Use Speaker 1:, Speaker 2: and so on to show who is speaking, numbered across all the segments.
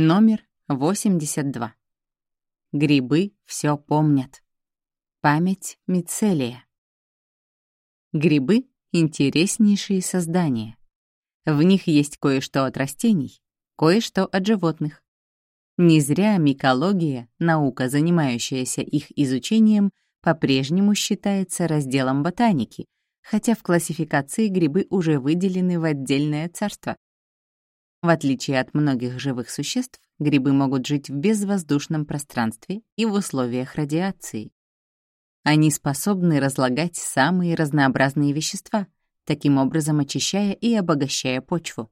Speaker 1: Номер 82. Грибы все помнят. Память мицелия. Грибы — интереснейшие создания. В них есть кое-что от растений, кое-что от животных. Не зря микология, наука, занимающаяся их изучением, по-прежнему считается разделом ботаники, хотя в классификации грибы уже выделены в отдельное царство. В отличие от многих живых существ, грибы могут жить в безвоздушном пространстве и в условиях радиации. Они способны разлагать самые разнообразные вещества, таким образом очищая и обогащая почву.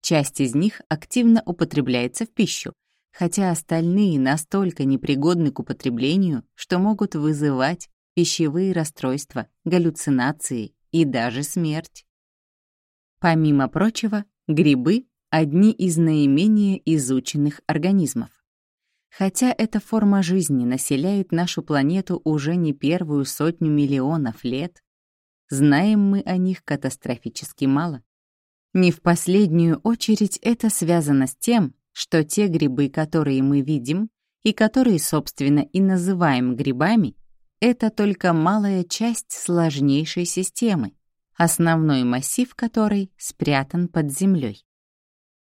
Speaker 1: Часть из них активно употребляется в пищу, хотя остальные настолько непригодны к употреблению, что могут вызывать пищевые расстройства, галлюцинации и даже смерть. Помимо прочего, грибы — одни из наименее изученных организмов. Хотя эта форма жизни населяет нашу планету уже не первую сотню миллионов лет, знаем мы о них катастрофически мало. Не в последнюю очередь это связано с тем, что те грибы, которые мы видим, и которые, собственно, и называем грибами, это только малая часть сложнейшей системы, основной массив которой спрятан под землей.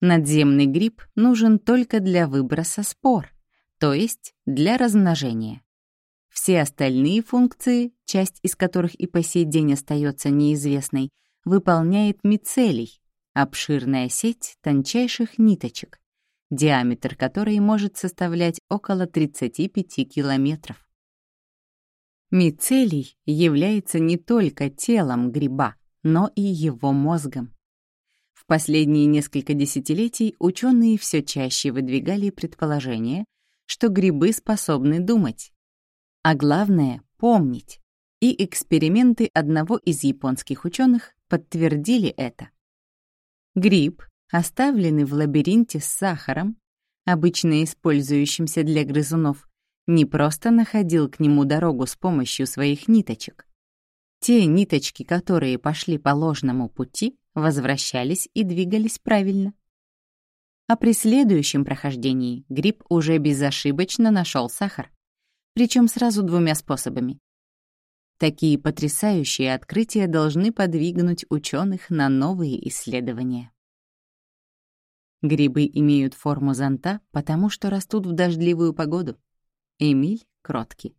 Speaker 1: Надземный гриб нужен только для выброса спор, то есть для размножения. Все остальные функции, часть из которых и по сей день остается неизвестной, выполняет мицелий, обширная сеть тончайших ниточек, диаметр которой может составлять около 35 километров. Мицелий является не только телом гриба, но и его мозгом. В последние несколько десятилетий ученые все чаще выдвигали предположение, что грибы способны думать, а главное — помнить. И эксперименты одного из японских ученых подтвердили это. Гриб, оставленный в лабиринте с сахаром, обычно использующимся для грызунов, не просто находил к нему дорогу с помощью своих ниточек. Те ниточки, которые пошли по ложному пути, возвращались и двигались правильно. А при следующем прохождении гриб уже безошибочно нашел сахар, причем сразу двумя способами. Такие потрясающие открытия должны подвигнуть ученых на новые исследования. Грибы имеют форму зонта, потому что растут в дождливую погоду. Эмиль Кроткий